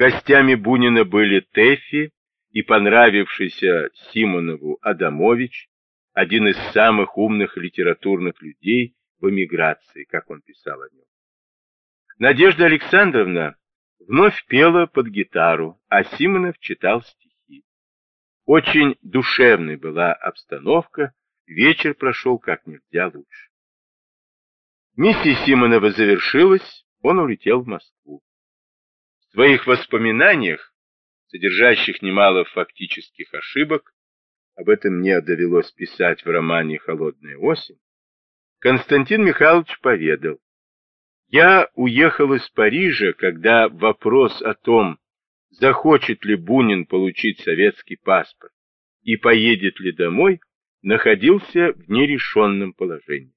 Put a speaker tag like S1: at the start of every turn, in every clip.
S1: Гостями Бунина были Тэффи и понравившийся Симонову Адамович, один из самых умных литературных людей в эмиграции, как он писал о нем. Надежда Александровна вновь пела под гитару, а Симонов читал стихи. Очень душевной была обстановка, вечер прошел как нельзя лучше. Миссия Симонова завершилась, он улетел в Москву. В своих воспоминаниях, содержащих немало фактических ошибок, об этом мне довелось писать в романе «Холодная осень», Константин Михайлович поведал, «Я уехал из Парижа, когда вопрос о том, захочет ли Бунин получить советский паспорт и поедет ли домой, находился в нерешенном положении.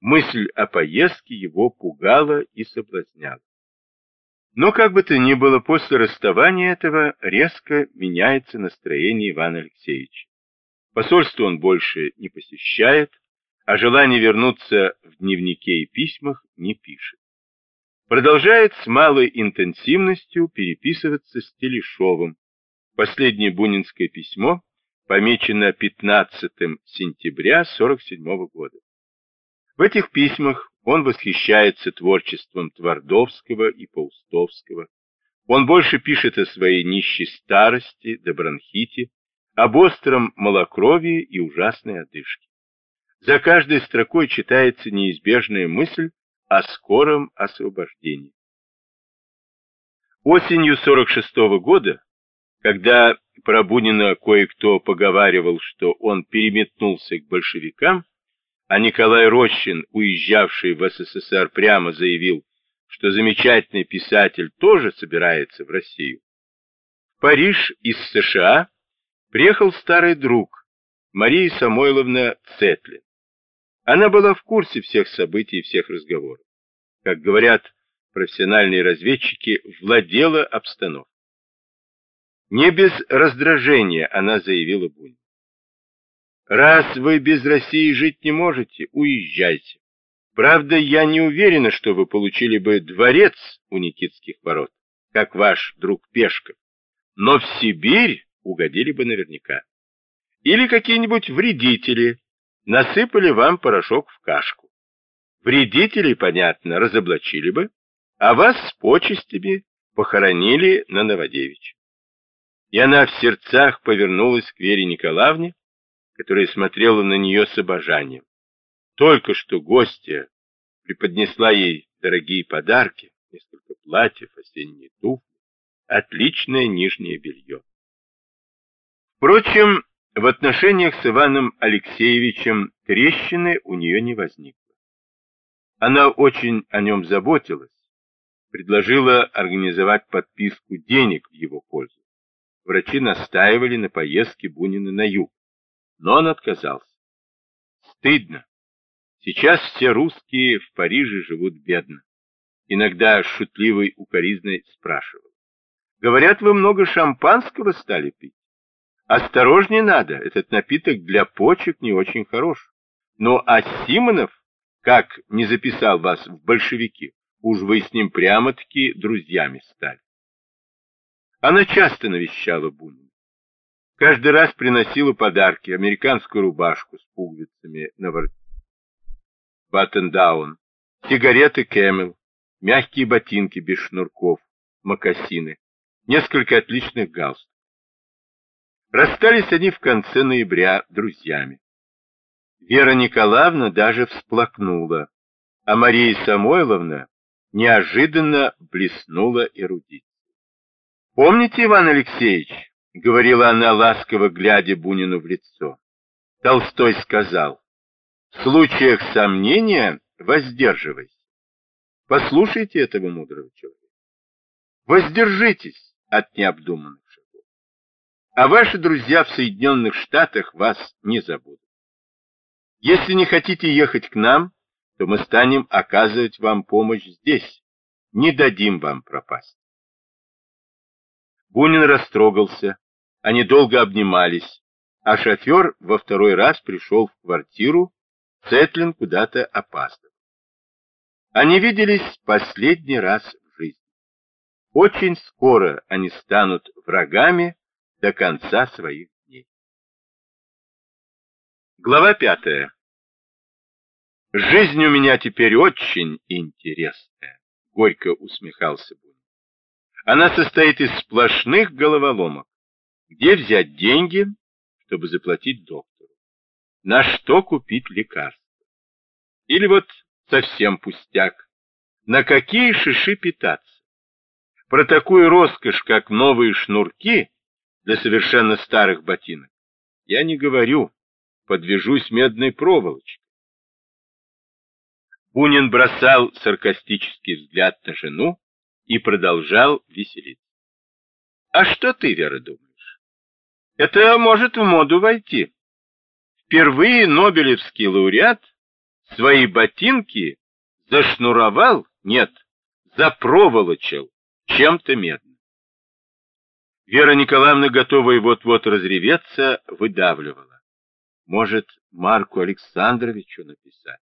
S1: Мысль о поездке его пугала и соблазняла. Но как бы то ни было, после расставания этого резко меняется настроение Ивана Алексеевича. Посольство он больше не посещает, а желание вернуться в дневнике и письмах не пишет. Продолжает с малой интенсивностью переписываться с Телешовым. Последнее бунинское письмо помечено 15 сентября 47 года. В этих письмах он восхищается творчеством Твардовского и Паустовского. Он больше пишет о своей нищей старости, до бронхите, об остром малокровии и ужасной одышке. За каждой строкой читается неизбежная мысль о скором освобождении. Осенью 46 -го года, когда про Бунина кое-кто поговаривал, что он переметнулся к большевикам, а Николай Рощин, уезжавший в СССР, прямо заявил, что замечательный писатель тоже собирается в Россию. В Париж из США приехал старый друг Мария Самойловна Цетлин. Она была в курсе всех событий и всех разговоров. Как говорят профессиональные разведчики, владела обстановкой. Не без раздражения она заявила Бунину. Раз вы без России жить не можете, уезжайте. Правда, я не уверена, что вы получили бы дворец у Никитских ворот, как ваш друг Пешков. Но в Сибирь угодили бы наверняка. Или какие-нибудь вредители насыпали вам порошок в кашку. Вредителей, понятно, разоблачили бы, а вас с почестями похоронили на Новодевичьем. И она в сердцах повернулась к Вере Николаевне, которая смотрела на нее с обожанием. Только что гостья преподнесла ей дорогие подарки, несколько платьев, осенние туфли, отличное нижнее белье. Впрочем, в отношениях с Иваном Алексеевичем трещины у нее не возникло. Она очень о нем заботилась, предложила организовать подписку денег в его пользу. Врачи настаивали на поездке Бунина на юг но он отказался. Стыдно. Сейчас все русские в Париже живут бедно. Иногда шутливый укоризной спрашивал. Говорят, вы много шампанского стали пить? Осторожнее надо, этот напиток для почек не очень хорош. Но а Симонов, как не записал вас в большевики, уж вы с ним прямо-таки друзьями стали. Она часто навещала Бунина. Каждый раз приносила подарки, американскую рубашку с пуговицами на воротнике, button-down, сигареты Camel, мягкие ботинки без шнурков, мокасины, несколько отличных галстуков. Расстались они в конце ноября друзьями. Вера Николаевна даже всплакнула, а Мария Самойловна неожиданно блеснула эрудицией. Помните, Иван Алексеевич, — говорила она, ласково глядя Бунину в лицо. Толстой сказал, «В случаях сомнения воздерживайся». Послушайте этого мудрого человека. Воздержитесь от необдуманных шагов. А ваши друзья в Соединенных Штатах вас не забудут. Если не хотите ехать к нам, то мы станем оказывать вам помощь здесь. Не дадим вам пропасть. Бунин растрогался они долго обнимались, а шофер во второй раз пришел в квартиру, Цетлин куда-то опаздывал. Они виделись последний раз в жизни. очень скоро они станут врагами до конца своих дней. Глава пятая. Жизнь у меня теперь очень интересная, горько усмехался Бунин. Она состоит из сплошных головоломок. Где взять деньги, чтобы заплатить доктору? На что купить лекарства? Или вот совсем пустяк. На какие шиши питаться? Про такую роскошь, как новые шнурки для совершенно старых ботинок, я не говорю, подвяжусь медной проволочкой. Бунин бросал саркастический взгляд на жену и продолжал веселиться. А что ты, Вера, думаешь? Это может в моду войти. Впервые Нобелевский лауреат свои ботинки зашнуровал, нет, запроволочил чем-то медным. Вера Николаевна, готовая вот-вот разреветься, выдавливала. Может, Марку Александровичу написать?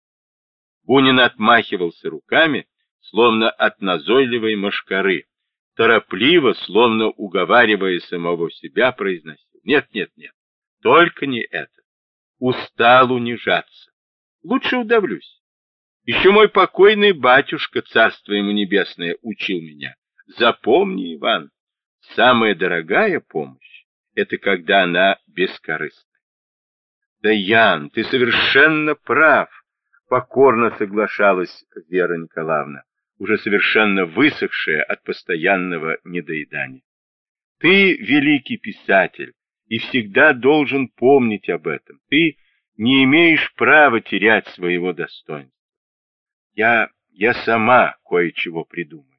S1: Бунин отмахивался руками, словно от назойливой мошкары, торопливо, словно уговаривая самого себя, произносил. Нет, нет, нет, только не это. Устал унижаться. Лучше удавлюсь. Еще мой покойный батюшка, царство ему небесное, учил меня. Запомни, Иван, самая дорогая помощь — это когда она бескорыстна. Да, Ян, ты совершенно прав, покорно соглашалась Вера Николаевна, уже совершенно высохшая от постоянного недоедания. Ты великий писатель и всегда должен помнить об этом. Ты не имеешь права терять своего достоинства. Я, я сама кое-чего придумаю.